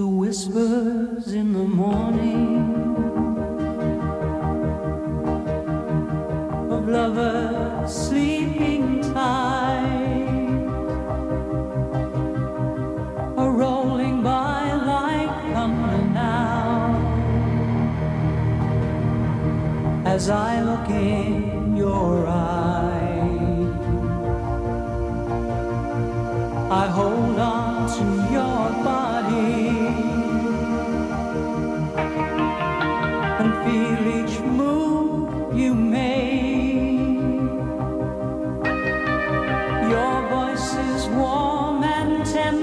the whispers in the morning of lovers sleeping tight are rolling by like thunder now as I look in your eyes.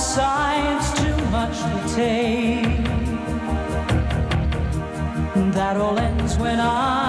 outside's too much to take. That all ends when I'm